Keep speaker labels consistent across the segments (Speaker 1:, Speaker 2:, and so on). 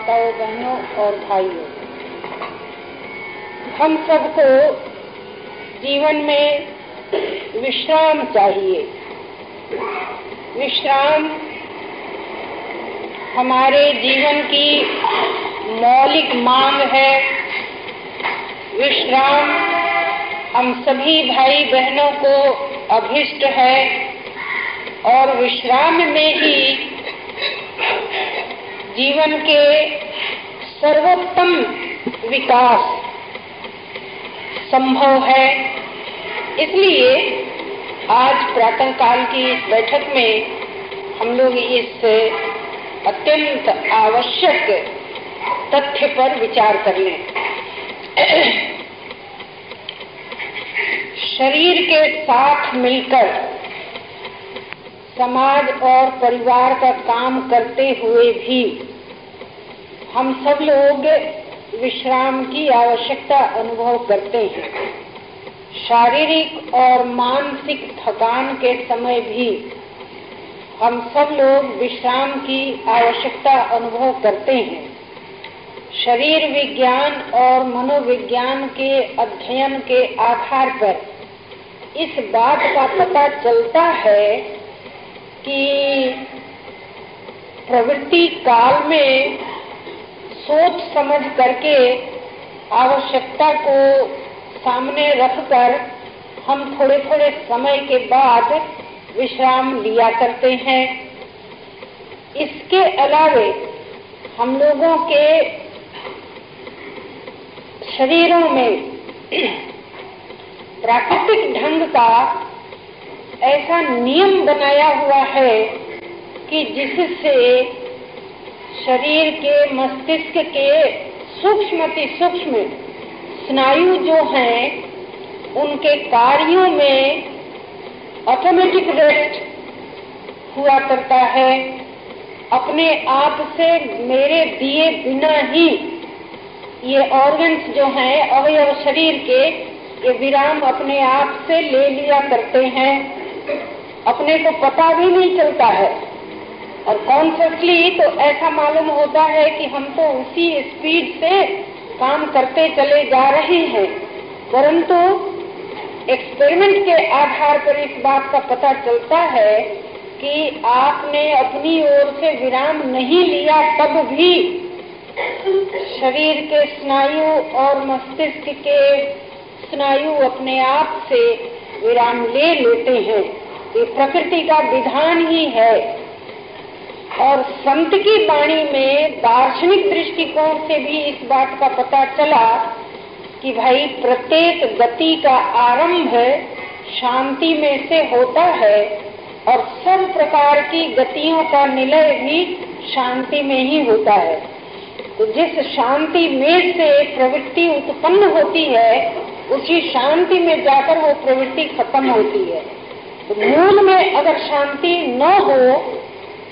Speaker 1: माताओं, बहनों और भाइयों। हम सबको जीवन में विश्राम चाहिए। विश्राम हमारे जीवन की मौलिक मांग है। विश्राम हम सभी भाई बहनों को अभिष्ट है और विश्राम में ही जीवन के सर्वोत्तम विकास संभव है। इसलिए आज प्रातः काल की इस बैठक में हम लोग इस अत्यंत आवश्यक तथ्य पर विचार कर लें। शरीर के साथ मिलकर समाज और परिवार का काम करते हुए भी हम सब लोग विश्राम की आवश्यकता अनुभव करते हैं। शारीरिक और मानसिक थकान के समय भी हम सब लोग विश्राम की आवश्यकता अनुभव करते हैं। शरीर विज्ञान और मनोविज्ञान के अध्ययन के आधार पर इस बात का पता चलता है कि प्रवृत्ति काल में सोच समझ करके आवश्यकता को सामने रखकर हम थोड़े थोड़े समय के बाद विश्राम लिया करते हैं। इसके अलावे हम लोगों के शरीरों में प्राकृतिक ढंग का ऐसा नियम बनाया हुआ है कि जिससे शरीर के मस्तिष्क के सूक्ष्म सूक्ष्म स्नायु जो हैं, उनके कार्यों में ऑटोमेटिक रेस्ट हुआ करता है। अपने आप से मेरे दिए बिना ही ये ऑर्गन्स जो हैं, अवयव शरीर के, ये विराम अपने आप से ले लिया करते हैं। अपने को पता भी नहीं चलता है। और कॉन्सियसली तो ऐसा मालूम होता है कि हम तो उसी स्पीड से काम करते चले जा रहे हैं। परंतु एक्सपेरिमेंट के आधार पर इस बात का पता चलता है कि आपने अपनी ओर से विराम नहीं लिया तब भी शरीर के स्नायु और मस्तिष्क के स्नायु अपने आप से विराम ले लेते हैं। ये प्रकृति का विधान ही है। और संत की वाणी में दार्शनिक दृष्टिकोण से भी इस बात का पता चला कि भाई, प्रत्येक गति का आरंभ शांति में से होता है और सब प्रकार की गतियों का निलय भी शांति में ही होता है। तो जिस शांति में से प्रवृत्ति उत्पन्न होती है, उसी शांति में जाकर वो प्रवृत्ति खत्म होती है। तो मूल में अगर शांति न हो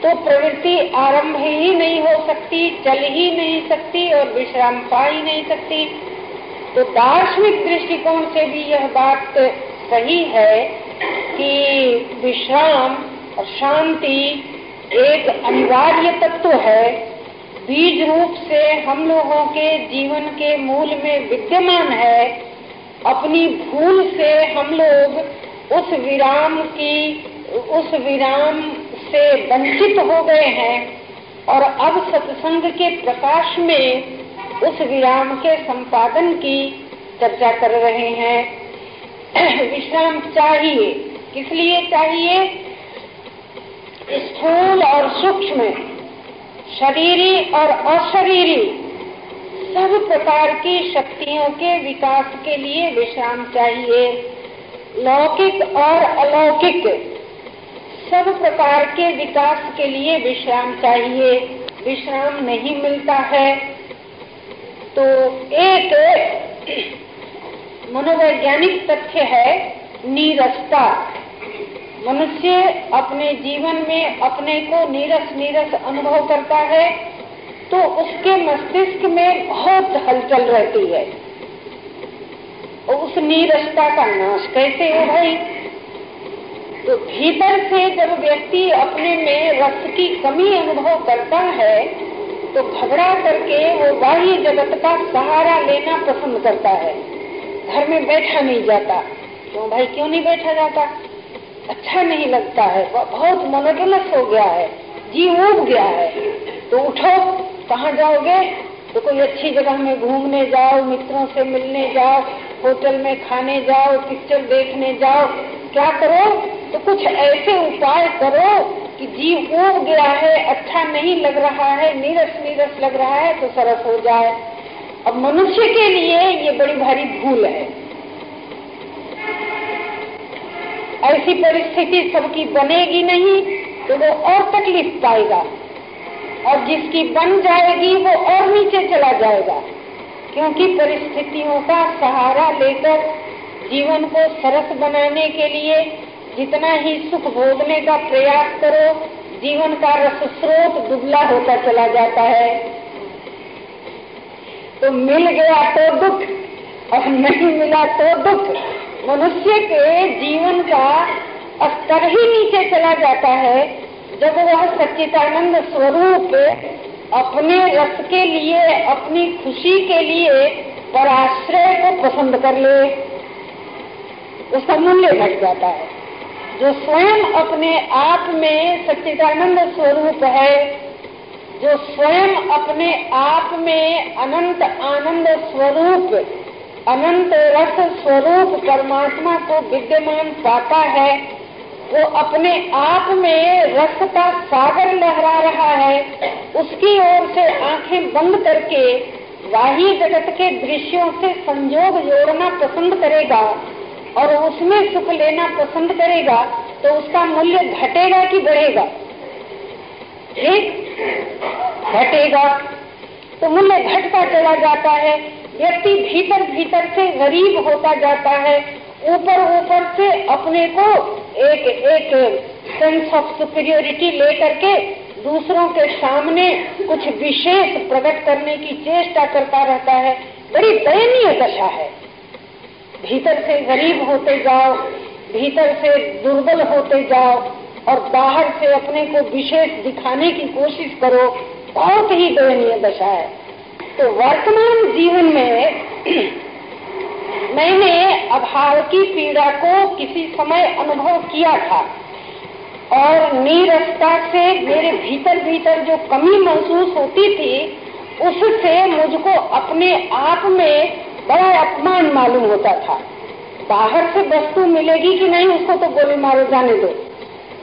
Speaker 1: तो प्रवृत्ति आरंभ ही नहीं हो सकती, चल ही नहीं सकती और विश्राम पा ही नहीं सकती। तो दार्शनिक दृष्टिकोण से भी यह बात सही है कि विश्राम और शांति एक अनिवार्य तत्व है। बीज रूप से हम लोगों के जीवन के मूल में विद्यमान है। अपनी भूल से हम लोग उस विराम की, उस विराम से वंचित हो गए हैं और अब सत्संग के प्रकाश में उस विराम के संपादन की चर्चा कर रहे हैं। विश्राम चाहिए। किस लिए चाहिए? स्थूल और सूक्ष्म, शरीरी और अशरीरी, सब प्रकार की शक्तियों के विकास के लिए विश्राम चाहिए। लौकिक और अलौकिक सब प्रकार के विकास के लिए विश्राम चाहिए। विश्राम नहीं मिलता है। तो एक मनोवैज्ञानिक तथ्य है, नीरसता। मनुष्य अपने जीवन में अपने को नीरस नीरस अनुभव करता है तो उसके मस्तिष्क में बहुत हलचल रहती है। उस नीरसता का नाश कैसे हो भाई? तो भीतर से जब व्यक्ति अपने में रस की कमी अनुभव करता है तो घबरा करके वो बाह्य जगत का सहारा लेना पसंद करता है। घर में बैठा नहीं जाता। तो भाई, क्यों नहीं बैठा जाता? अच्छा नहीं लगता है। बहुत मनोटनस हो गया है। जी उब गया है। तो उठो, कहाँ जाओगे? तो कोई अच्छी जगह में घूमने जाओ, मित्रों से मिलने जाओ, होटल में खाने जाओ, पिक्चर देखने जाओ। क्या करो? तो कुछ ऐसे उपाय करो कि जीव उब गया है अच्छा नहीं लग रहा है, नीरस नीरस लग रहा है तो सरस हो जाए। अब मनुष्य के लिए ये बड़ी भारी भूल है। ऐसी परिस्थिति सबकी बनेगी नहीं तो वो और तकलीफ़ पाएगा। और जिसकी बन जाएगी, वो और नीचे चला जाएगा। क्योंकि परिस्थितियों का सहारा लेकर जीवन को सरस बनाने के लिए जितना ही सुख भोगने का प्रयास करो, जीवन का रस स्रोत दुबला होता चला जाता है। तो मिल गया तो दुख, और नहीं मिला तो दुख। मनुष्य के जीवन का स्तर ही नीचे चला जाता है। जब वह सच्चिदानंद स्वरूप अपने रस के लिए, अपनी खुशी के लिए पराश्रय को पसंद कर ले, उसका मूल्य घट जाता है। जो स्वयं अपने आप में सच्चिदानंद स्वरूप है, जो स्वयं अपने आप में अनंत आनंद स्वरूप, अनंत रस स्वरूप परमात्मा को विद्यमान पाता है, वो अपने आप में रस का सागर लहरा रहा है, उसकी ओर से आँखें बंद करके बाह्य जगत के दृश्यों से संजोग जोड़ना पसंद करेगा। और उसमें सुख लेना पसंद करेगा तो उसका मूल्य घटेगा कि बढ़ेगा? ठीक? घटेगा। तो मूल्य घटता चला जाता है, व्यक्ति भीतर भीतर से गरीब होता जाता है, ऊपर ऊपर से अपने को एक एक सेंस ऑफ़ सुपीरियोरिटी लेकर के दूसरों के सामने कुछ विशेष प्रकट करने की चेष्टा करता रहता है। बड़ी दयनीय दशा है। भीतर से गरीब होते जाओ, भीतर से दुर्बल होते जाओ और बाहर से अपने को विशेष दिखाने की कोशिश करो, बहुत ही दयनीय दशा है। तो वर्तमान जीवन में मैंने अभाव की पीड़ा को किसी समय अनुभव किया था और नीरसता से मेरे भीतर भीतर जो कमी महसूस होती थी, उससे मुझको अपने आप में बड़ा अपमान मालूम होता था। बाहर से वस्तु मिलेगी कि नहीं, उसको तो गोली मारो जाने दो।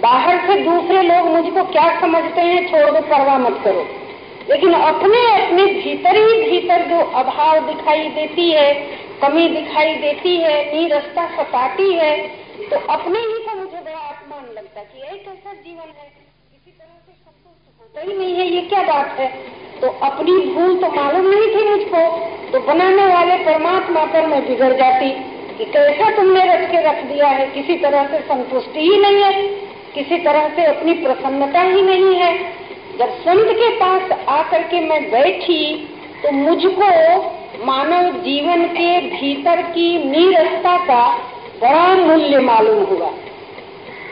Speaker 1: बाहर से दूसरे लोग मुझको क्या समझते हैं, छोड़ दो, परवाह मत करो। लेकिन अपने अपने भीतर ही भीतर जो अभाव दिखाई देती है, कमी दिखाई देती है नीरसता सताती है तो अपने ही को मुझे बड़ा अपमान लगता कि यही कैसा जीवन है? किसी तरह से संतुष्ट होता ही नहीं है, ये क्या बात है? तो अपनी भूल तो मालूम नहीं थी मुझको तो बनाने वाले परमात्मा पर मैं बिगड़ जाती कि कैसा तुमने रच के रख दिया है, किसी तरह से संतुष्टि ही नहीं है, किसी तरह से अपनी प्रसन्नता ही नहीं है। जब संत के पास आकर के मैं बैठी तो मुझको मानव जीवन के भीतर की नीरसता का बड़ा मूल्य मालूम हुआ।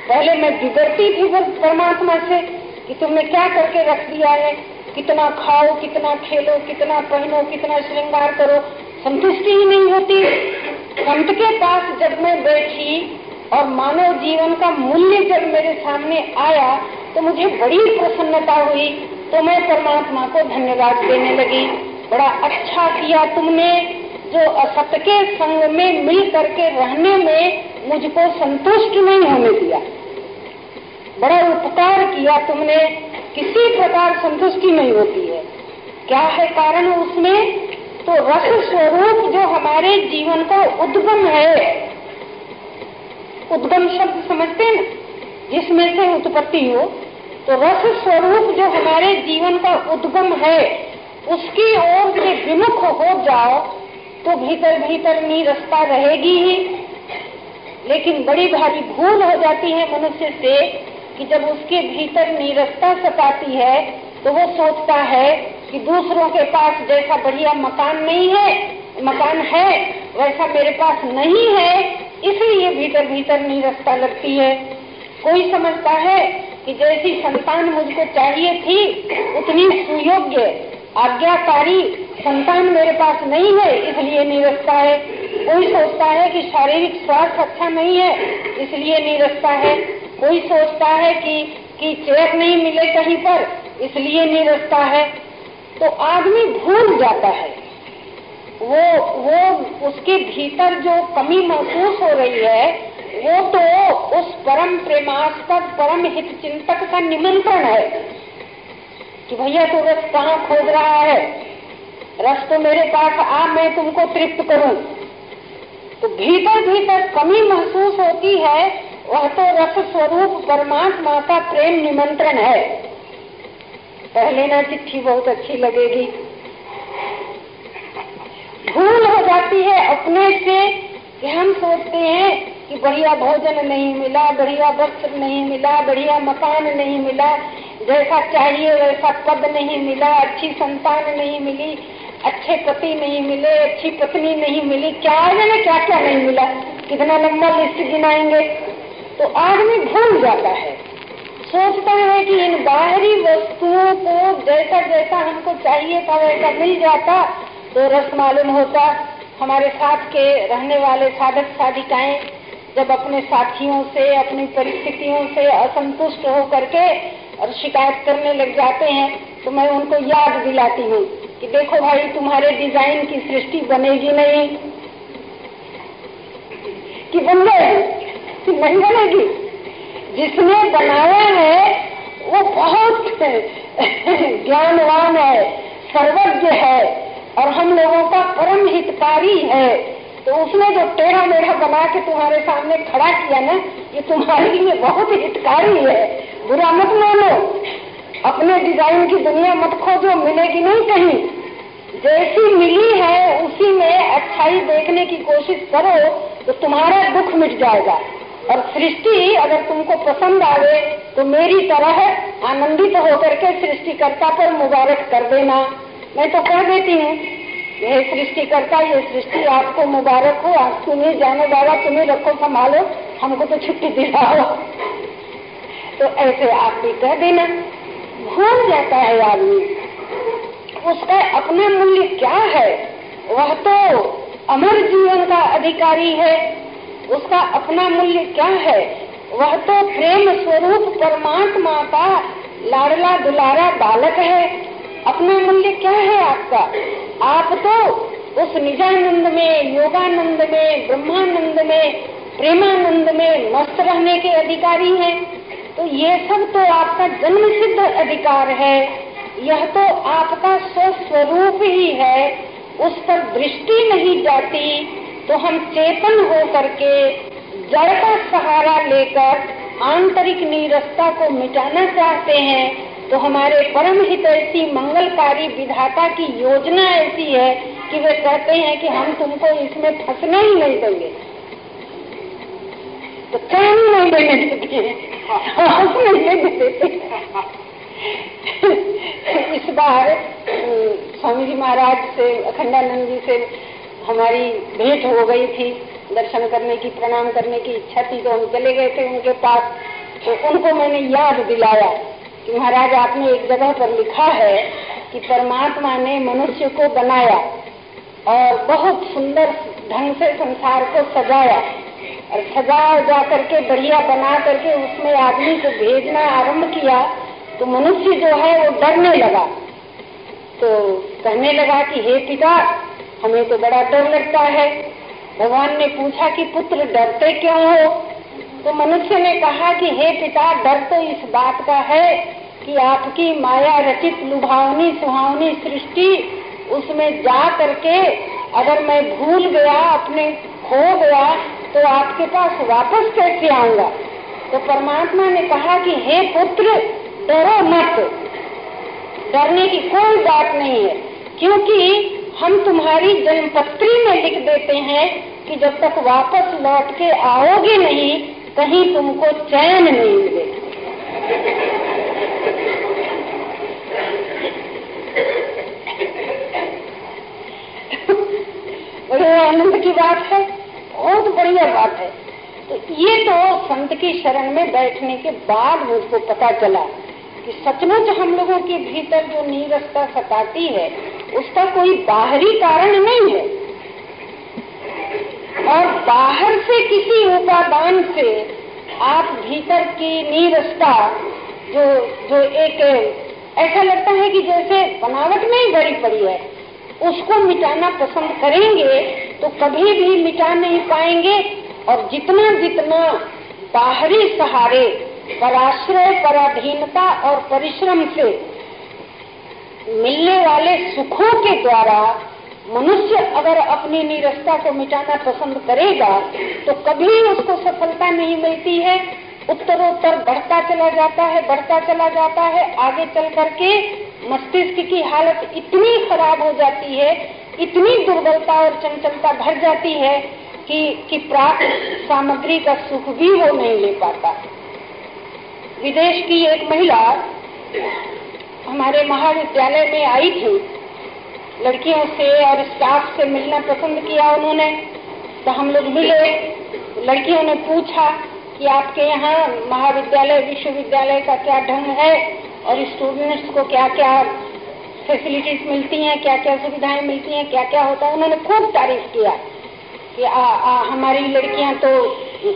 Speaker 1: पहले मैं बिगड़ती थी परमात्मा से कि तुमने क्या करके रख दिया है कितना खाओ, कितना खेलो, कितना पहनो, कितना श्रृंगार करो। संतुष्टि ही नहीं होती। संत के पास जब मैं बैठी और मानव जीवन का मूल्य जब मेरे सामने आया तो मुझे बड़ी प्रसन्नता हुई। तो मैं परमात्मा को धन्यवाद देने लगी। बड़ा अच्छा किया तुमने, जो असत के संग में मिल करके रहने में मुझको संतुष्ट नहीं होने दिया। बड़ा उपकार किया तुमने। किसी प्रकार संतुष्टि नहीं होती है। क्या है कारण उसमें? तो रस स्वरूप जो हमारे जीवन का उद्गम है। उद्गम शब्द समझते हैं जिसमें से उत्पत्ति हो तो रस स्वरूप जो हमारे जीवन का उद्गम है, उसकी ओर से विमुख हो जाओ तो भीतर भीतर नीरसता रहेगी ही। लेकिन बड़ी भारी भूल हो जाती है मनुष्य से कि जब उसके भीतर नीरसता सताती है तो वो सोचता है कि दूसरों के पास जैसा बढ़िया मकान नहीं है, मकान है, वैसा मेरे पास नहीं है, इसलिए भीतर भीतर नीरसता लगती है। कोई समझता है कि जैसी संतान मुझको चाहिए थी, उतनी सुयोग्य, आज्ञाकारी संतान मेरे पास नहीं है, इसलिए निरस्ता है। कोई सोचता है कि शारीरिक स्वास्थ्य अच्छा नहीं है, इसलिए निरस्ता है। कोई सोचता है कि कि चेक नहीं मिले कहीं पर, इसलिए निरस्ता है। तो आदमी भूल जाता है। वो वो उसके भीतर जो कमी महसूस हो रही है, वो तो उस परम प्रेमास्पद, परम हित चिंतक का निमंत्रण है कि भैया तू रस कहाँ खोज रहा है? रस तो मेरे पास आ, मैं तुमको तृप्त करूँ। तो भीतर भीतर कमी महसूस होती है वह तो रस स्वरूप परमात्मा का प्रेम निमंत्रण है। पहले ना चिट्ठी बहुत अच्छी लगेगी। भूल हो जाती है अपने से कि हम सोचते हैं कि बढ़िया भोजन नहीं मिला, बढ़िया वस्त्र नहीं मिला, बढ़िया मकान नहीं मिला, जैसा चाहिए वैसा पद नहीं मिला, अच्छी संतान नहीं मिली, अच्छे पति नहीं मिले, अच्छी पत्नी नहीं मिली, क्या जाने क्या क्या नहीं मिला। कितना लंबा लिस्ट गिनाएँगे। तो आदमी भूल जाता है। सोचता है कि इन बाहरी वस्तुओं को जैसा जैसा हमको चाहिए था, वैसा मिल जाता तो रस मालूम होता, हमारे साथ के रहने वाले साधक साधिकाएँ जब अपने साथियों से, अपनी परिस्थितियों से असंतुष्ट हो करके और शिकायत करने लग जाते हैं तो मैं उनको याद दिलाती हूँ कि देखो भाई, तुम्हारे डिज़ाइन की सृष्टि बनेगी नहीं। कि बन जाएगी नहीं बनेगी जिसने बनाया है, वो बहुत ज्ञानवान है, सर्वज्ञ है, और हम लोगों का परम हितकारी है। तो उसने जो टेढ़ा मेढ़ा बना के तुम्हारे सामने खड़ा किया ना, ये तुम्हारे लिए बहुत हितकारी है। बुरा मत मानो। अपने डिज़ाइन की दुनिया मत खोजो, मिलेगी नहीं कहीं। जैसी मिली है, उसी में अच्छाई देखने की कोशिश करो तो तुम्हारा दुख मिट जाएगा। और सृष्टि अगर तुमको पसंद आवे तो मेरी तरह आनंदित होकर के सृष्टिकर्ता पर मुबारक कर देना। मैं तो कह देती हूँ ये सृष्टि करता ये सृष्टि आपको मुबारक हो। आप तुम्हें जाने वाला तुम्हें रखो, संभालो। हमको तो छुट्टी दिलाओ। तो ऐसे आप भी कह देना। भूल जाता है आदमी। उसका अपना मूल्य क्या है? वह तो अमर जीवन का अधिकारी है। उसका अपना मूल्य क्या है? वह तो प्रेम स्वरूप परमात्मा का लाडला दुलारा बालक है। अपना मूल्य क्या है आपका? आप तो उस निजानंद में, योगानंद में, ब्रह्मानंद में, प्रेमानंद में मस्त रहने के अधिकारी हैं। तो ये सब तो आपका जन्म सिद्ध अधिकार है। यह तो आपका स्वस्वरूप ही है। उस पर दृष्टि नहीं जाती। तो हम चेतन हो करके जड़ का सहारा लेकर आंतरिक नीरसता को मिटाना चाहते हैं तो हमारे परम हित ऐसी मंगलकारी विधाता की योजना ऐसी है कि वे कहते हैं कि हम तुमको इसमें फंसना ही नहीं देंगे। तो ही नहीं देने देते देते। इस बार स्वामी जी महाराज से, अखंडानंद जी से हमारी भेंट हो गई थी, दर्शन करने की, प्रणाम करने की इच्छा थी तो हम चले गए थे उनके पास। तो उनको मैंने याद दिलाया कि महाराज, आपने एक जगह पर लिखा है कि परमात्मा ने मनुष्य को बनाया और बहुत सुंदर ढंग से संसार को सजाया और सजा जा करके बढ़िया बना करके उसमें आदमी को भेजना आरंभ किया तो मनुष्य जो है वो डरने लगा। तो कहने लगा कि, हे पिता हमें तो बड़ा डर लगता है। भगवान ने पूछा कि, पुत्र, डरते क्यों हो? तो मनुष्य ने कहा कि, हे पिता, डर तो इस बात का है कि आपकी माया रचित लुभावनी सुहावनी सृष्टि उसमें जा करके अगर मैं भूल गया, अपने खो गया तो आपके पास वापस कैसे आऊँगा? तो परमात्मा ने कहा कि, हे पुत्र, डरो मत। डरने की कोई बात नहीं है, क्योंकि हम तुम्हारी जन्मपत्री में लिख देते हैं कि जब तक वापस लौट के आओगे नहीं, कहीं तुमको चैन नहीं मिलेगा बड़े आनंद की बात है, बहुत बढ़िया बात है। तो ये तो संत की शरण में बैठने के बाद मुझको पता चला कि सचमुच हम लोगों के भीतर जो नीरसता सताती है, उसका कोई बाहरी कारण नहीं है। और बाहर से किसी उपादान से आप भीतर की नीरसता जो जो एक, ऐसा लगता है कि जैसे बनावट में ही भरी पड़ी है, उसको मिटाना पसंद करेंगे तो कभी भी मिटा नहीं पाएँगे और जितना जितना बाहरी सहारे पराश्रय, पराधीनता और परिश्रम से मिलने वाले सुखों के द्वारा मनुष्य अगर अपनी निरस्ता को मिटाना पसंद करेगा तो कभी उसको सफलता नहीं मिलती है। उत्तरोत्तर बढ़ता चला जाता है, बढ़ता चला जाता है। आगे चल करके मस्तिष्क की हालत इतनी खराब हो जाती है, इतनी दुर्बलता और चंचलता भर जाती है कि कि प्राप्त सामग्री का सुख भी वो नहीं ले पाता। विदेश की एक महिला हमारे महाविद्यालय में आई थी। लड़कियों से और स्टाफ से मिलना पसंद किया उन्होंने। तो हम लोग मिले। लड़कियों ने पूछा कि आपके यहाँ महाविद्यालय विश्वविद्यालय का क्या ढंग है और स्टूडेंट्स को क्या क्या फैसिलिटीज़ मिलती हैं क्या क्या सुविधाएँ मिलती हैं क्या क्या होता है? उन्होंने खूब तारीफ़ किया कि आ, आ, हमारी लड़कियाँ तो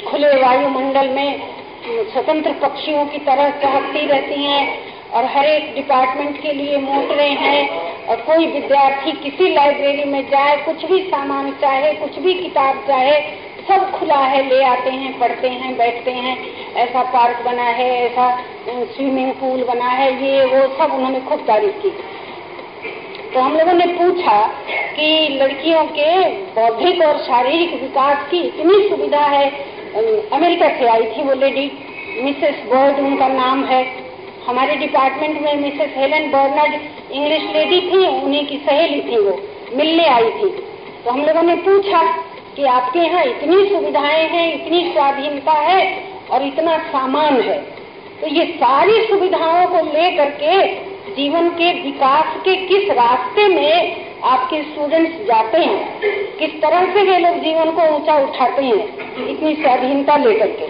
Speaker 1: खुले वायुमंडल में स्वतंत्र पक्षियों की तरह चहकती रहती हैं और हर एक डिपार्टमेंट के लिए मोटरे हैं और कोई विद्यार्थी किसी लाइब्रेरी में जाए, कुछ भी सामान चाहे, कुछ भी किताब चाहे, सब खुला है, ले आते हैं, पढ़ते हैं, बैठते हैं। ऐसा पार्क बना है, ऐसा स्विमिंग पूल बना है, ये, वो सब उन्होंने खूब तारीफ़ की। तो हम लोगों ने पूछा कि लड़कियों के बौद्धिक और शारीरिक विकास की इतनी सुविधा है अमेरिका से आई थी वो लेडी। मिसेस बर्ड उनका नाम है। हमारे डिपार्टमेंट में Mrs Helen Bernard English lady थी, उन्हीं की सहेली थी वो। मिलने आई थी। तो हम लोगों ने पूछा कि आपके यहाँ इतनी सुविधाएँ हैं, इतनी स्वाधीनता है और इतना सामान है। तो ये सारी सुविधाओं को लेकर के जीवन के विकास के किस रास्ते में आपके स्टूडेंट्स जाते हैं, किस तरह से वे लोग जीवन को ऊँचा उठाते हैं, इतनी स्वाधीनता लेकर के।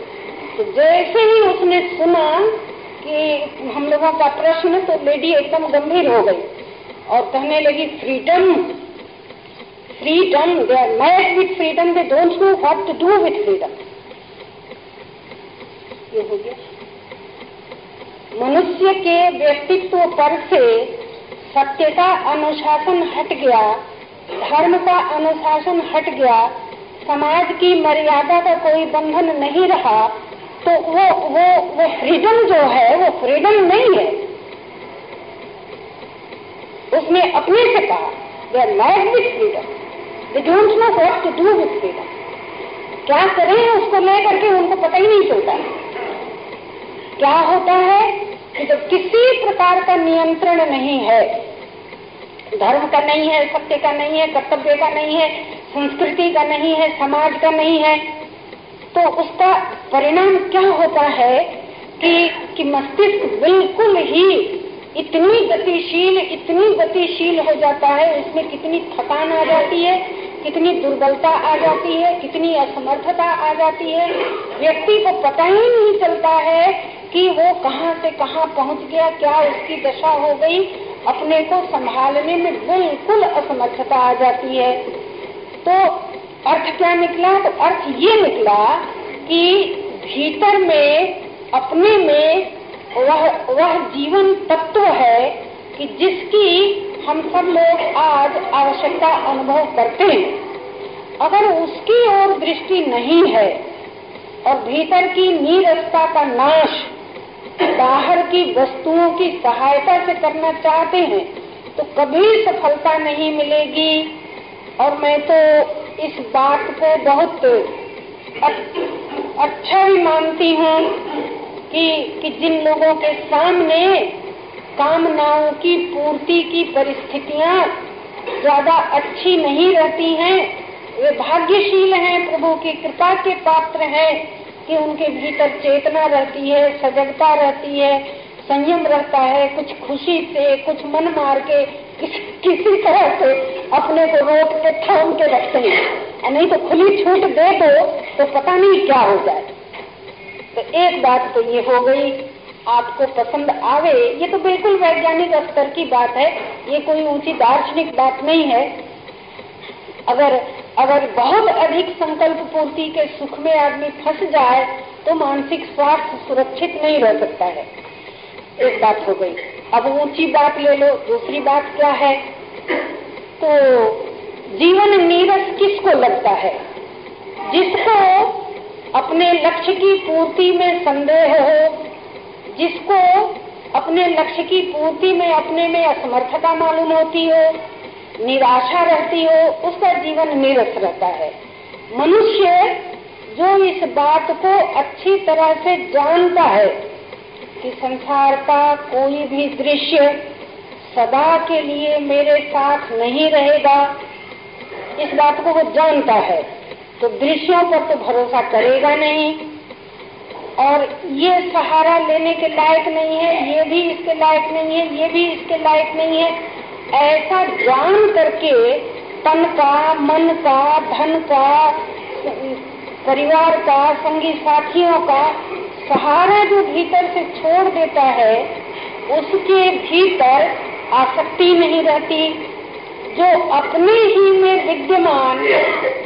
Speaker 1: तो जैसे ही उसने सुना कि हम लोगों का प्रश्न तो लेडी एकदम गंभीर हो गई और कहने लगी freedom freedom they are mad with freedom they don't know what to do with freedom ये हो गया। मनुष्य के व्यक्तित्व पर से सत्य का अनुशासन हट गया, धर्म का अनुशासन हट गया, समाज की मर्यादा का कोई बंधन नहीं रहा तो वो वो वो फ्रीडम जो है, वो फ्रीडम नहीं है। उसने अपने से कहा are mad with freedom they don't know what to do with freedom क्या करें उसको लेकर के, उनको पता ही नहीं चलता। क्या होता है? जब किसी प्रकार का नियंत्रण नहीं है, धर्म का नहीं है, सत्य का नहीं है, कर्तव्य का नहीं है, संस्कृति का नहीं है, समाज का नहीं है तो उसका परिणाम क्या होता है कि कि मस्तिष्क बिल्कुल ही इतनी गतिशील इतनी गतिशील हो जाता है, उसमें कितनी थकान आ जाती है कितनी दुर्बलता आ जाती है, कितनी असमर्थता आ जाती है। व्यक्ति को पता ही नहीं चलता है कि वो कहाँ से कहाँ पहुँच गया, क्या उसकी दशा हो गई। अपने को संभालने में बिल्कुल असमर्थता आ जाती है। तो अर्थ क्या निकला? तो अर्थ ये निकला कि भीतर में, अपने में वह वह जीवन तत्व है कि जिसकी हम सब लोग आज आवश्यकता अनुभव करते हैं। अगर उसकी ओर दृष्टि नहीं है और भीतर की नीरसता का नाश बाहर की वस्तुओं की सहायता से करना चाहते हैं तो कभी सफलता नहीं मिलेगी। और मैं तो इस बात को बहुत अच्छा भी मानती हूँ कि कि जिन लोगों के सामने कामनाओं की पूर्ति की परिस्थितियाँ ज़्यादा अच्छी नहीं रहती हैं। वे भाग्यशील हैं प्रभु की कृपा के पात्र हैं कि उनके भीतर चेतना रहती है सजगता रहती है संयम रहता है कुछ खुशी से कुछ मन मार के किस, किसी तरह से अपने को रोक के थाम के रखते हैं। नहीं तो खुली छूट दे दो तो पता नहीं क्या हो जाए। तो एक बात तो ये हो गई आपको पसंद आवे, ये तो बिल्कुल वैज्ञानिक स्तर की बात है, ये कोई ऊँची दार्शनिक बात नहीं है। अगर अगर बहुत अधिक संकल्प पूर्ति के सुख में आदमी फंस जाए तो मानसिक स्वास्थ्य सुरक्षित नहीं रह सकता है। एक बात हो गई। अब ऊँची बात ले लो, दूसरी बात क्या है? तो जीवन नीरस किसको लगता है? जिसको अपने लक्ष्य की पूर्ति में संदेह हो जिसको अपने लक्ष्य की पूर्ति में, अपने में असमर्थता मालूम होती हो, निराशा रहती हो, उसका जीवन नीरस रहता है। मनुष्य जो इस बात को अच्छी तरह से जानता है कि संसार का कोई भी दृश्य सदा के लिए मेरे साथ नहीं रहेगा, इस बात को वो जानता है तो दृश्यों पर तो भरोसा करेगा नहीं। और ये सहारा लेने के लायक नहीं है, ये भी इसके लायक नहीं है, ये भी इसके लायक नहीं है। ऐसा जान करके तन का, मन का, धन का, परिवार का, संगी साथियों का सहारा जो भीतर से छोड़ देता है, उसके भीतर आसक्ति नहीं रहती। जो अपने ही में विद्यमान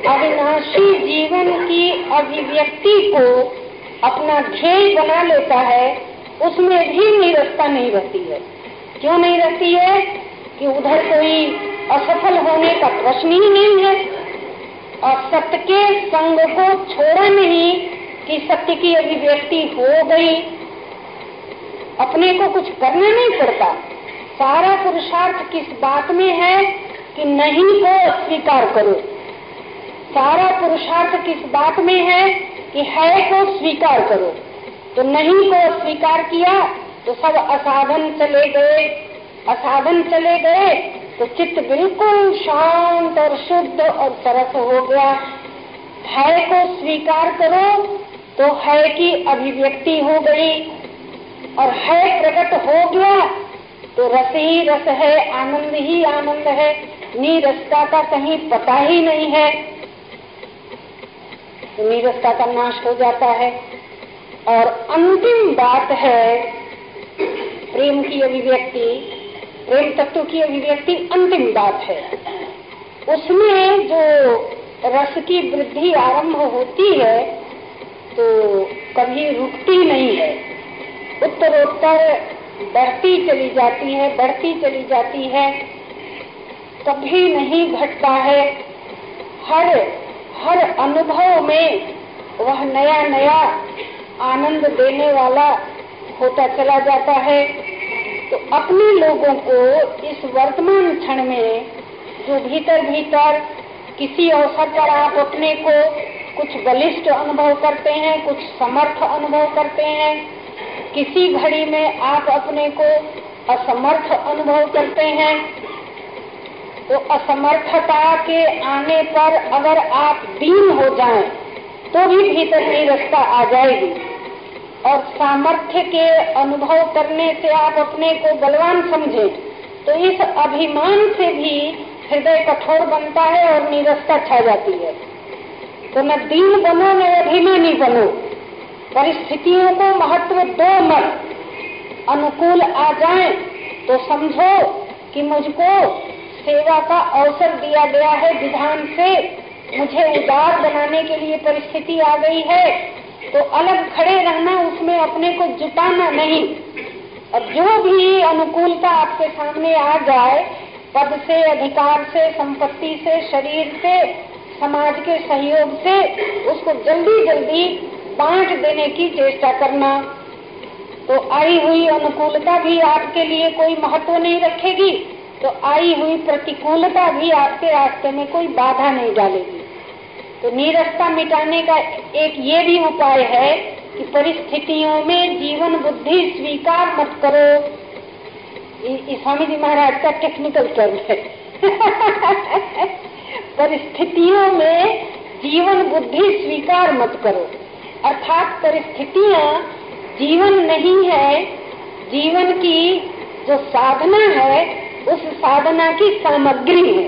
Speaker 1: अविनाशी जीवन की अभिव्यक्ति को अपना ध्येय बना लेता है, उसमें भी निरस्ता नहीं रहती है। क्यों नहीं रहती है? कि उधर कोई असफल होने का प्रश्न ही नहीं है। और सत्य के संग को छोड़ा नहीं कि सत्य की अभिव्यक्ति हो गई। अपने को कुछ करना नहीं पड़ता। सारा पुरुषार्थ किस बात में है कि नहीं को स्वीकार करो। सारा पुरुषार्थ किस बात में है कि है को स्वीकार करो। तो नहीं को स्वीकार किया तो सब असाधन चले गए। असाधन चले गए तो चित्त बिल्कुल शांत और शुद्ध और सरस हो गया। है को स्वीकार करो तो है की अभिव्यक्ति हो गई। और है प्रकट हो गया तो रस ही रस है, आनंद ही आनंद है। नीरसता का कहीं पता ही नहीं है। तो नीरसता का नाश हो जाता है। और अंतिम बात है, प्रेम की अभिव्यक्ति, प्रेम तत्व की अभिव्यक्ति अंतिम बात है। उसमें जो रस की वृद्धि आरंभ होती है तो कभी रुकती नहीं है। उत्तरोत्तर बढ़ती चली जाती है, बढ़ती चली जाती है, कभी नहीं घटता है। हर हर अनुभव में वह नया नया आनंद देने वाला होता चला जाता है। तो अपने लोगों को इस वर्तमान क्षण में जो भीतर भीतर किसी अवसर पर आप अपने को कुछ बलिष्ठ अनुभव करते हैं, कुछ समर्थ अनुभव करते हैं, किसी घड़ी में आप अपने को असमर्थ अनुभव करते हैं तो असमर्थता के आने पर अगर आप दीन हो जाएँ, तो भी भीतर की निरस्ता आ जाएगी। और सामर्थ्य के अनुभव करने से आप अपने को बलवान समझें, तो इस अभिमान से भी हृदय कठोर बनता है और निरस्ता छा जाती है। तो न दीन बनो न अभिमानी बनो। परिस्थितियों को महत्व दो मत। अनुकूल आ जाए तो समझो कि मुझको सेवा का अवसर दिया गया है। विधान से मुझे उदार बनाने के लिए परिस्थिति आ गई है। तो अलग खड़े रहना, उसमें अपने को जुटाना नहीं। और जो भी अनुकूलता आपके सामने आ जाए, पद से, अधिकार से, संपत्ति से, शरीर से, समाज के सहयोग से, उसको जल्दी जल्दी बांट देने की चेष्टा करना। तो आई हुई अनुकूलता भी आपके लिए कोई महत्व नहीं रखेगी। तो आई हुई प्रतिकूलता भी आपके रास्ते में कोई बाधा नहीं डालेगी। तो नीरसता मिटाने का एक ये भी उपाय है कि परिस्थितियों में जीवन बुद्धि स्वीकार मत करो। स्वामी जी महाराज का टेक्निकल टर्म है। परिस्थितियों में जीवन बुद्धि स्वीकार मत करो। अर्थात परिस्थितियाँ जीवन नहीं है, जीवन की जो साधना है उस साधना की सामग्री है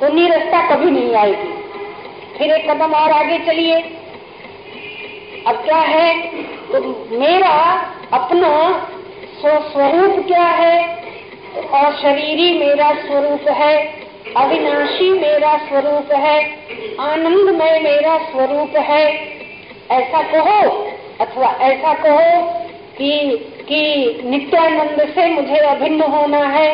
Speaker 1: तो निरस्ता कभी नहीं आएगी। फिर एक कदम और आगे चलिए। अब क्या है? तो मेरा अपना स्वस्वरूप क्या है? और शरीरी मेरा स्वरूप है। अविनाशी मेरा स्वरूप है। आनंदमय मेरा स्वरूप है। ऐसा कहो अथवा ऐसा कहो कि कि नित्यानंद से मुझे अभिन्न होना है,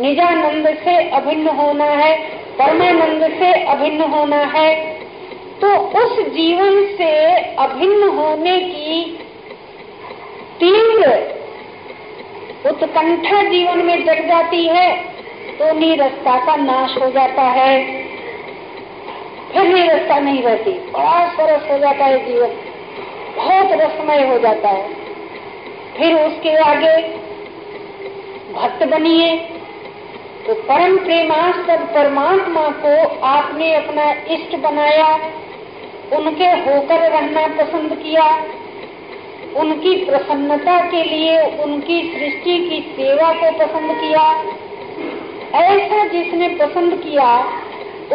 Speaker 1: निजानंद से अभिन्न होना है, परमानंद से अभिन्न होना है। तो उस जीवन से अभिन्न होने की तीव्र उत्कंठा जीवन में जग जाती है तो निरस्ता का नाश हो जाता है। फिर निरस्ता नहीं रहती, बड़ा सरस हो जाता है जीवन, बहुत रसमय हो जाता है। फिर उसके आगे भक्त बनिए। तो परम प्रेमास्पद परमात्मा को आपने अपना इष्ट बनाया, उनके होकर रहना पसंद किया, उनकी प्रसन्नता के लिए, उनकी सृष्टि की सेवा को पसंद किया। ऐसा जिसने पसंद किया,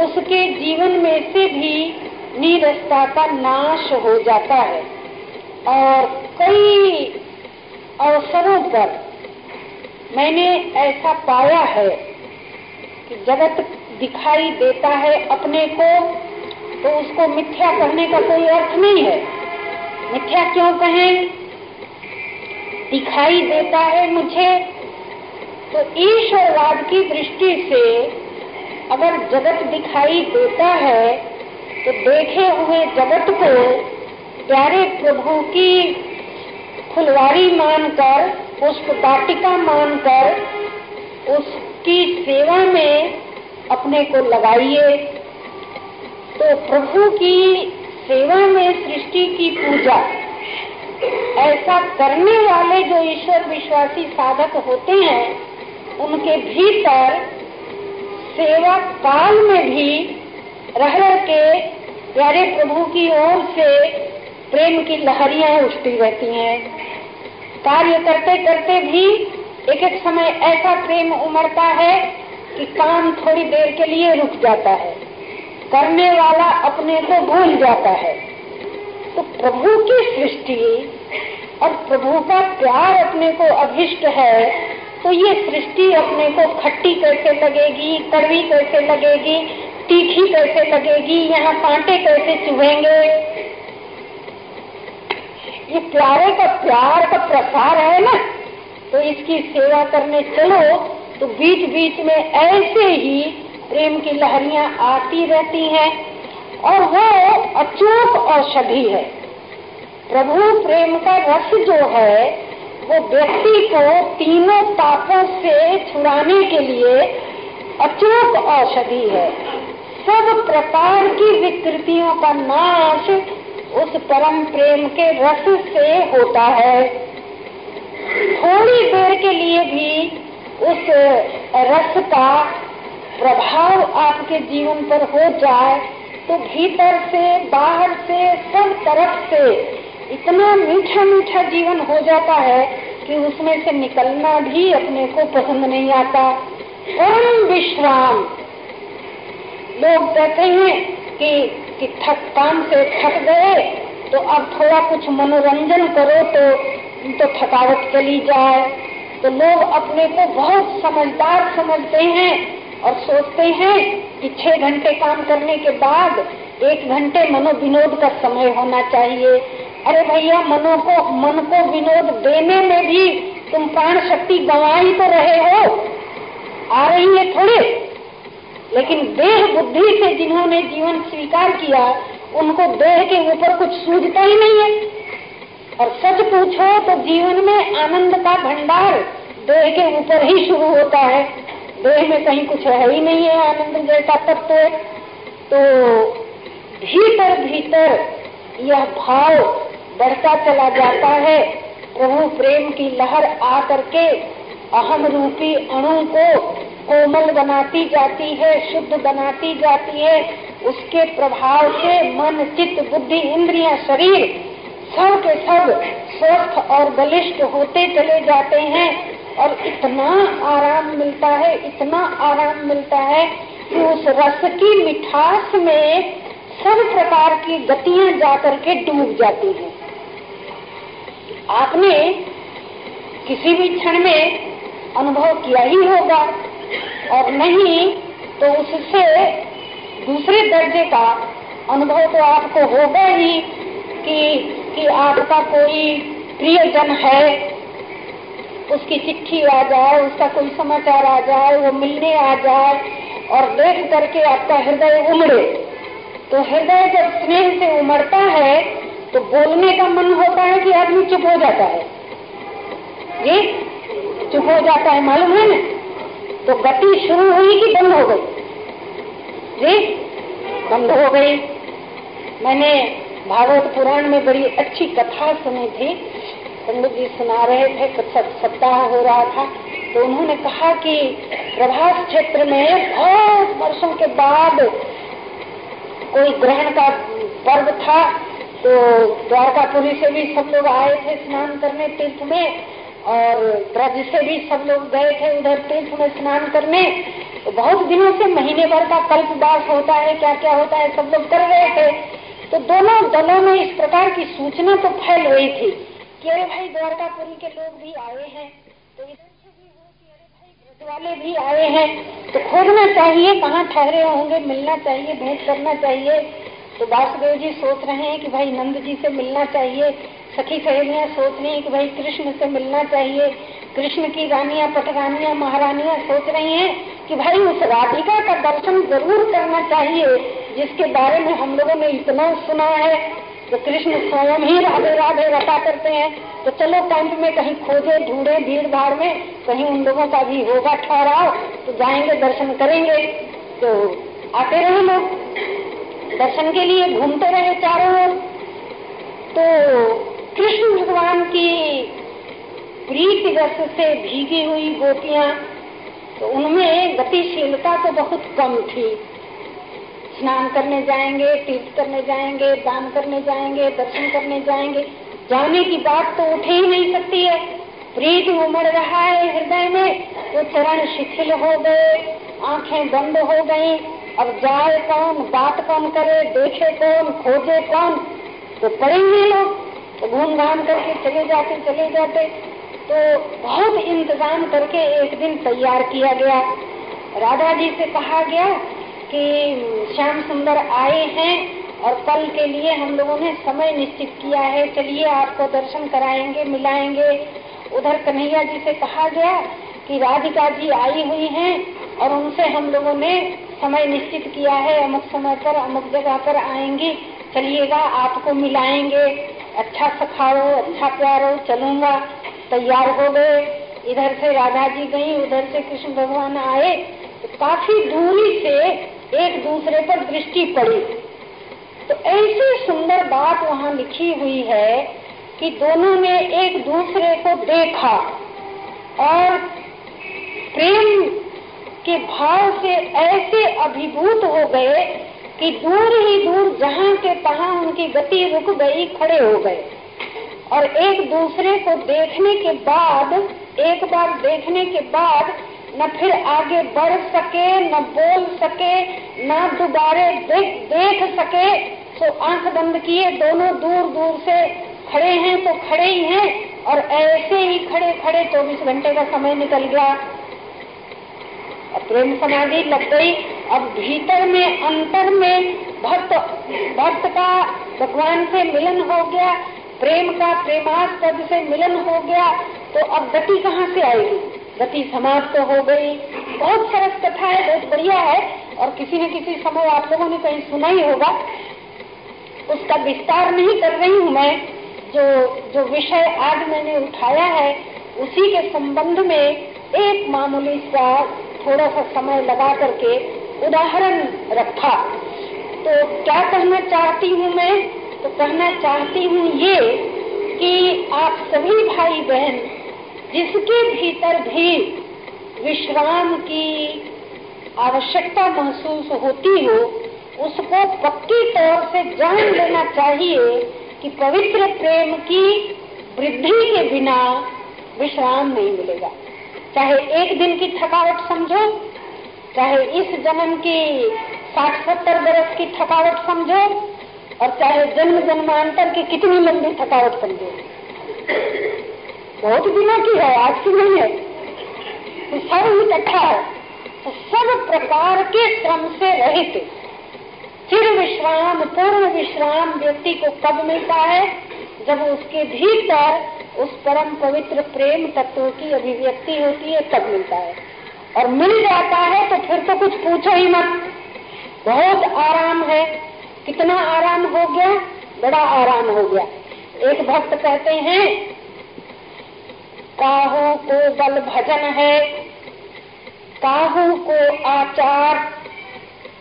Speaker 1: उसके जीवन में से भी निरस्ता का नाश हो जाता है। और कई अवसरों पर मैंने ऐसा पाया है कि जगत दिखाई देता है अपने को तो उसको मिथ्या कहने का कोई अर्थ नहीं है। मिथ्या क्यों कहें? दिखाई देता है मुझे। तो ईश्वरवाद की दृष्टि से अगर जगत दिखाई देता है तो देखे हुए जगत को प्यारे प्रभु की फुलवारी मानकर पुष्प दाटिका मानकर, उसकी सेवा में अपने को लगाइए। तो प्रभु की सेवा में सृष्टि की पूजा, ऐसा करने वाले जो ईश्वर विश्वासी साधक होते हैं, उनके भीतर सेवा काल में भी रह के प्यारे प्रभु की ओर से प्रेम की लहरियाँ उठती रहती हैं। कार्य करते करते भी एक एक समय ऐसा प्रेम उमड़ता है कि काम थोड़ी देर के लिए रुक जाता है। करने वाला अपने को भूल जाता है। तो प्रभु की सृष्टि और प्रभु का प्यार अपने को अभिष्ट है तो ये सृष्टि अपने को खट्टी कैसे लगेगी, कड़वी कैसे लगेगी, तीखी कैसे लगेगी, यहाँ कांटे कैसे चुभेंगे? ये प्यारे का प्यार का प्रसार है ना तो इसकी सेवा करने चलो तो बीच बीच में ऐसे ही प्रेम की लहरियाँ आती रहती हैं, और वो अचूक औषधि है। प्रभु प्रेम का रस जो है, वो व्यक्ति को तीनों तापों से छुड़ाने के लिए अचूक औषधि है। सब प्रकार की विकृतियों का नाश उस परम प्रेम के रस से होता है। थोड़ी देर के लिए भी उस रस का प्रभाव आपके जीवन पर हो जाए तो भीतर से बाहर से सब तरफ़ से इतना मीठा मीठा जीवन हो जाता है कि उसमें से निकलना भी अपने को पसंद नहीं आता। परम विश्राम। लोग कहते हैं कि, कि थक काम से थक गए तो अब थोड़ा कुछ मनोरंजन करो तो तो थकावट चली जाए। तो लोग अपने को बहुत समझदार समझते हैं और सोचते हैं कि छह घंटे काम करने के बाद एक घंटे मनोविनोद का समय होना चाहिए। अरे भैया, मनो को, मन को विनोद देने में भी तुम प्राण शक्ति गंवा ही तो रहे हो। आ रही है थोड़े। लेकिन देह बुद्धि से जिन्होंने जीवन स्वीकार किया, उनको देह के ऊपर कुछ सूझता ही नहीं है। और सच पूछो तो जीवन में आनंद का भंडार देह के ऊपर ही शुरू होता है। देह में कहीं कुछ है ही नहीं है, आनंद जैसा तत्व तो भीतर भीतर यह भाव बढ़ता चला जाता है। प्रभु प्रेम की लहर आ करके अहम रूपी अणु को कोमल बनाती जाती है, शुद्ध बनाती जाती है। उसके प्रभाव से मन, चित्त, बुद्धि, इंद्रिया, शरीर सब के सब स्वस्थ और बलिष्ठ होते चले जाते हैं। और इतना आराम मिलता है, इतना आराम मिलता है कि उस रस की मिठास में सब प्रकार की गतियाँ जाकर के डूब जाती हैं। आपने किसी भी क्षण में अनुभव किया ही होगा। और नहीं तो उससे दूसरे दर्जे का अनुभव तो आपको होगा ही कि कि आपका कोई प्रियजन है। उसकी चिट्ठी आ जाए, उसका कोई समाचार आ जाए, वो मिलने आ जाए और देख करके आपका हृदय उमड़े। तो हृदय जब स्नेह से उमड़ता है तो बोलने का मन होता है कि आदमी चुप हो जाता है। जी? चुप हो जाता है, मालूम है ना? तो गति शुरू हुई कि बंद हो गई? जी? बंद हो गई। मैंने भागवत पुराण में बड़ी अच्छी कथा सुनी थी। पंडित जी सुना रहे थे सप्ताह हो रहा था। तो उन्होंने कहा कि प्रभास क्षेत्र में बहुत वर्षों के बाद कोई ग्रहण का पर्व था। तो द्वारकापुरी से भी सब लोग आए थे स्नान करने तीर्थ में। और ब्रज से भी सब लोग गए थे उधर तीर्थ में स्नान करने। तो बहुत दिनों से महीने भर का कल्पवास होता है क्या क्या होता है, सब लोग कर रहे थे। तो दोनों दलों में इस प्रकार की सूचना तो फैल रही थी कि अरे भाई द्वारकापुरी के लोग भी आए हैं। तो इधर से भी हो कि अरे भाई ब्रज वाले भी आए हैं। तो खोजना चाहिए, कहाँ ठहरे होंगे, मिलना चाहिए, भेंट करना चाहिए। तो वासुदेव जी सोच रहे हैं कि भाई नंद जी से मिलना चाहिए। सखी सहेलियाँ सोच रही हैं कि भाई कृष्ण से मिलना चाहिए। कृष्ण की रानियाँ, पटरानियाँ, महारानियाँ सोच रही हैं कि भाई उस राधिका का दर्शन ज़रूर करना चाहिए, जिसके बारे में हम लोगों ने इतना सुना है। तो कृष्ण स्वयं ही राधे राधे रटा करते हैं। तो चलो कैंप में कहीं खोजे ढूंढे भीड़ भाड़ में, कहीं उन लोगों का भी होगा ठहराव तो जाएँगे, दर्शन करेंगे। तो आते रहे लोग। दर्शन के लिए घूमते रहे चारों ओर। तो कृष्ण भगवान की प्रीति रस से भीगी हुई गोपियाँ तो उनमें गतिशीलता तो बहुत कम थी। स्नान करने जाएँगे, तीर्थ करने जाएँगे, दान करने जाएँगे, दर्शन करने जाएँगे। जाने की बात तो उठ ही नहीं सकती है। प्रीत उमड़ रहा है हृदय में तो चरण शिथिल हो गए, आँखें बंद हो गई। अब जाए कौन, बात कौन करे, देखे कौन, खोजे कौन तो पड़ेंगे लोग। तो घूम घाम करके चले जाते चले जाते। तो बहुत इंतज़ाम करके एक दिन तैयार किया गया। राधा जी से कहा गया कि, श्याम सुंदर आए हैं और कल के लिए हम लोगों ने समय निश्चित किया है। चलिए आपको दर्शन कराएँगे, मिलाएँगे। उधर कन्हैया जी से कहा गया कि राधिका जी आई हुई हैं और उनसे हम लोगों ने समय निश्चित किया है। अमुक समय पर, अमुक जगह पर आएँगी। चलिएगा, आपको मिलाएँगे। अच्छा सखाओ अच्छा प्यारो, चलूँगा। तैयार हो गए। इधर से राधा जी गई, उधर से कृष्ण भगवान आए। काफ़ी दूरी से एक दूसरे पर दृष्टि पड़ी। तो ऐसी सुंदर बात वहाँ लिखी हुई है कि दोनों ने एक दूसरे को देखा और प्रेम के भाव से ऐसे अभिभूत हो गए कि दूर ही दूर जहाँ के तहा उनकी गति रुक गई, खड़े हो गए। और एक दूसरे को देखने के बाद, एक बार देखने के बाद, न फिर आगे बढ़ सके, न बोल सके, न दोबारे देख देख सके तो आँख बंद किए, दोनों दूर दूर से खड़े हैं तो खड़े ही हैं, और ऐसे ही खड़े खड़े, चौबीस घंटे का समय निकल गया। प्रेम समाधि लग गई। अब भीतर में, अंतर में भक्त भक्त का भगवान से मिलन हो गया, प्रेम का प्रेमास्पद से मिलन हो गया तो अब गति कहाँ से आएगी? गति समाप्त तो हो गई। बहुत सरस कथा है, बहुत बढ़िया है, और किसी न किसी समय आप लोगों ने कहीं सुना ही होगा। उसका विस्तार नहीं कर रही हूँ मैं। जो जो विषय आज मैंने उठाया है, उसी के संबंध में एक मामूली सा थोड़ा सा समय लगा करके उदाहरण रखा। तो क्या कहना चाहती हूँ मैं? तो कहना चाहती हूँ ये कि आप सभी भाई बहन जिसके भीतर भी विश्राम की आवश्यकता महसूस होती हो, उसको पक्की तौर से जान लेना चाहिए कि पवित्र प्रेम की वृद्धि के बिना विश्राम नहीं मिलेगा। चाहे एक दिन की थकावट समझो चाहे इस जन्म की साठ सत्तर बरस की थकावट समझो और चाहे जन्म जन्मांतर की कितनी लंबी थकावट समझो। बहुत दिनों की है, आज की नहीं है। तो सब इकट्ठा है तो सब प्रकार के श्रम से रहित फिर विश्राम, पूर्ण विश्राम व्यक्ति को कब मिलता है? जब उसके भीतर उस परम पवित्र प्रेम तत्व की अभिव्यक्ति होती है, तब मिलता है। और मिल जाता है तो फिर तो कुछ पूछो ही मत। बहुत आराम है। कितना आराम हो गया? बड़ा आराम हो गया। एक भक्त कहते हैं, काहू को बल भजन है, काहू को आचार।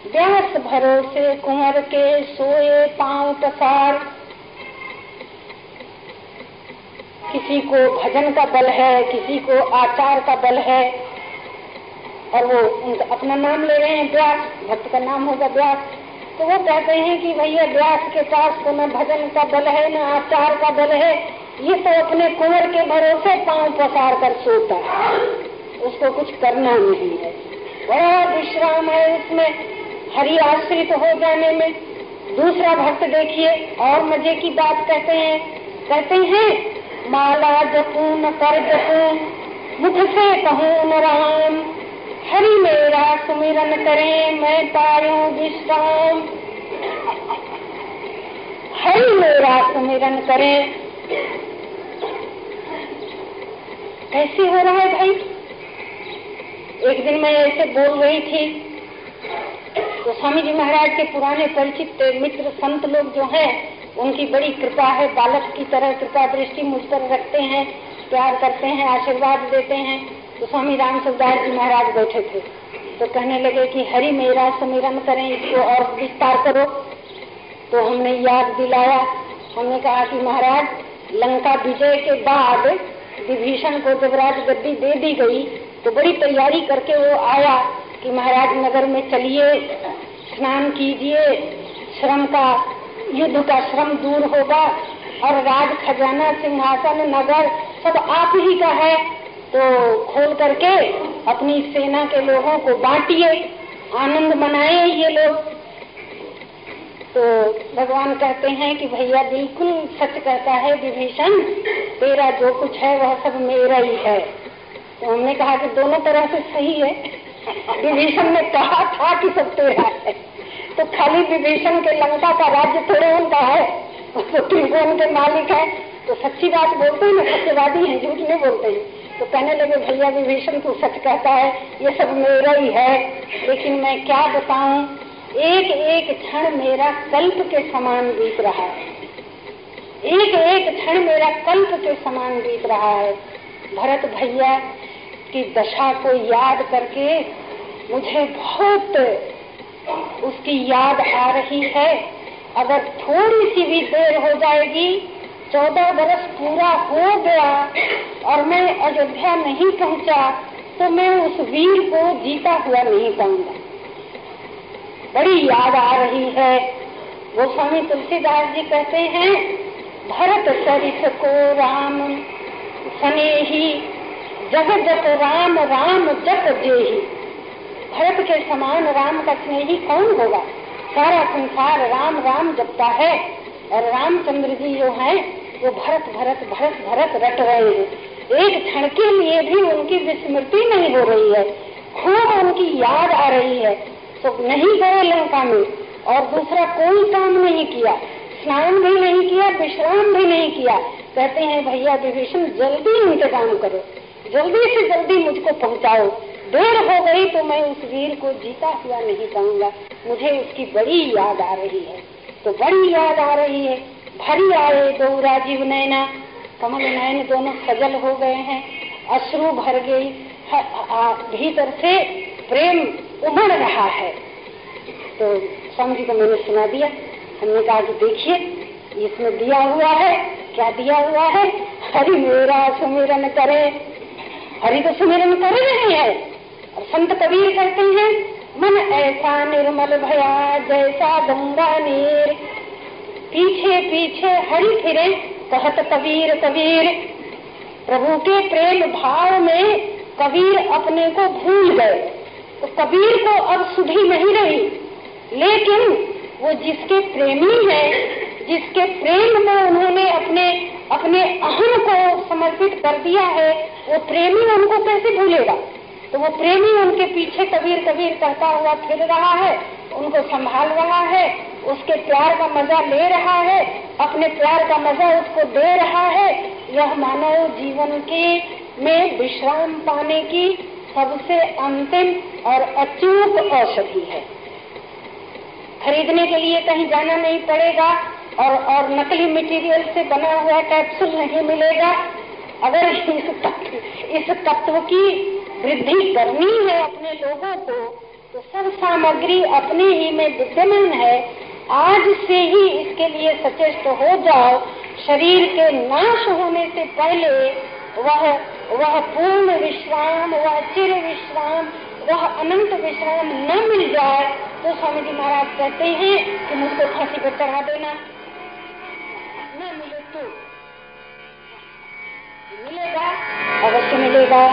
Speaker 1: व्यास भरोसे कुंवर के सोए पाँव पसार। किसी को भजन का बल है, किसी को आचार का बल है और वो उनका अपना नाम ले रहे हैं व्यास भक्त का नाम होगा व्यास तो वो कहते हैं कि भैया व्यास के पास तो न भजन का बल है, न आचार का बल है। ये तो अपने कुंवर के भरोसे पाँव पसार कर सोता उसको कुछ करना नहीं है। बड़ा विश्राम है उसमें हरि आश्रित तो हो जाने में। दूसरा भक्त देखिए, और मज़े की बात कहते हैं। कहते हैं, माला जपू न कर जपून, मुख से कहूँ न राम। हरि मेरा सुमिरन करें, मैं पायू विश्राम। हरि मेरा सुमिरन करें। कैसे हो रहा है भाई। एक दिन मैं ऐसे बोल रही थी तो स्वामी जी महाराज के पुराने परिचित मित्र संत लोग जो हैं, उनकी बड़ी कृपा है, बालक की तरह कृपा दृष्टि मुझ पर रखते हैं, प्यार करते हैं, आशीर्वाद देते हैं। तो स्वामी राम सुखदास जी महाराज बैठे थे। तो कहने लगे कि, हरि, मेरा सुमिरन करें, इसको और विस्तार करो। तो हमने याद दिलाया। हमने कहा कि, महाराज, लंका विजय के बाद विभीषण को जब राज गद्दी दे दी गई तो बड़ी तैयारी करके वो आया कि, महाराज, नगर में चलिए, स्नान कीजिए, श्रम का, युद्ध का श्रम दूर होगा और राज खजाना, सिंहासन, नगर सब आप ही का है। तो खोल करके अपनी सेना के लोगों को बांटिए, आनंद मनाए ये लोग। तो भगवान कहते हैं कि भैया बिल्कुल सच कहता है विभीषण, तेरा जो कुछ है वह सब मेरा ही है। तो हमने कहा कि दोनों तरह से सही है। विभीषण ने कहा, था कि सब तेरा है। तो खाली विभीषण के लंका का राज्य थोड़े उनका है तो त्रिभुवन के मालिक है तो सच्ची बात बोलते हैं ना, सत्यवादी है, झूठ नहीं बोलते हैं। तो कहने लगे, भैया, विभीषण तू सच कहता है, ये सब मेरा ही है। लेकिन मैं क्या बताऊँ? एक एक क्षण मेरा कल्प के समान बीत रहा है। एक एक क्षण मेरा कल्प के समान बीत रहा है। भरत भैया की दशा को याद करके मुझे बहुत उसकी याद आ रही है। अगर थोड़ी सी भी देर हो जाएगी चौदह बरस पूरा हो गया और मैं अयोध्या नहीं पहुँचा तो मैं उस वीर को जीता हुआ नहीं पाऊँगा। बड़ी याद आ रही है। वो स्वामी तुलसीदास जी कहते हैं, भरत सरित को राम, सने ही जग जप राम राम जप जेही। भरत के समान राम का स्नेही कौन होगा? सारा संसार राम राम जपता है और रामचंद्र जी जो हैं वो भरत भरत भरत भरत रट रहे हैं। एक क्षण के लिए भी उनकी विस्मृति नहीं हो रही है। खूब उनकी याद आ रही है। तो नहीं गए लंका में, और दूसरा कोई काम नहीं किया। स्नान भी नहीं किया, विश्राम भी नहीं किया। कहते हैं, भैया, विभीषण, जल्दी इंतज़ाम करो। जल्दी से जल्दी मुझको पहुंचाओ। देर हो गई तो मैं उस वीर को जीता हुआ नहीं पाऊँगा मुझे उसकी बड़ी याद आ रही है। तो बड़ी याद आ रही है। भरी आए दो राजीव नैना। कमल नयन दोनों सजल हो गए हैं। अश्रु भर गई। भीतर से प्रेम उमड़ रहा है। तो स्वामी को मैंने सुना दिया। हमने कहा कि देखिए, इसमें दिया हुआ है, क्या दिया हुआ है? हरि मेरा सुमिरन करे। हरि तो सुमिरन कर रहे हैं। और संत कबीर कहते हैं, मन ऐसा निर्मल भया, जैसा गंगा नीर। पीछे पीछे, हरि फिरे, कहत कबीर कबीर। प्रभु के प्रेम भाव में कबीर अपने को भूल गए। तो कबीर को अब सुधी नहीं रही। लेकिन वो जिसके प्रेमी है, जिसके प्रेम में उन्होंने अपने अपने अहम को समर्पित कर दिया है, वो प्रेमी उनको कैसे भूलेगा? तो वो प्रेमी उनके पीछे कबीर कबीर कहता हुआ फिर रहा है उनको संभाल रहा है, उसके प्यार का मज़ा ले रहा है, अपने प्यार का मज़ा उसको दे रहा है, यह मानव जीवन के में विश्राम पाने की सबसे अंतिम और अचूक औषधि है। खरीदने के लिए कहीं जाना नहीं पड़ेगा और और नकली मटेरियल से बना हुआ कैप्सूल नहीं मिलेगा। अगर इस तत्व इस तत्व की वृद्धि करनी है अपने लोगों को तो सब सामग्री अपने ही में विद्यमान है, आज से ही इसके लिए सचेष्ट हो जाओ। शरीर के नाश होने से पहले वह वह पूर्ण विश्राम, वह चिर विश्राम, वह अनंत विश्राम न मिल जाए तो स्वामी जी महाराज कहते हैं कि मुझको फांसी पर चढ़ा देना। न मिले तो मिलेगा, अवश्य मिलेगा।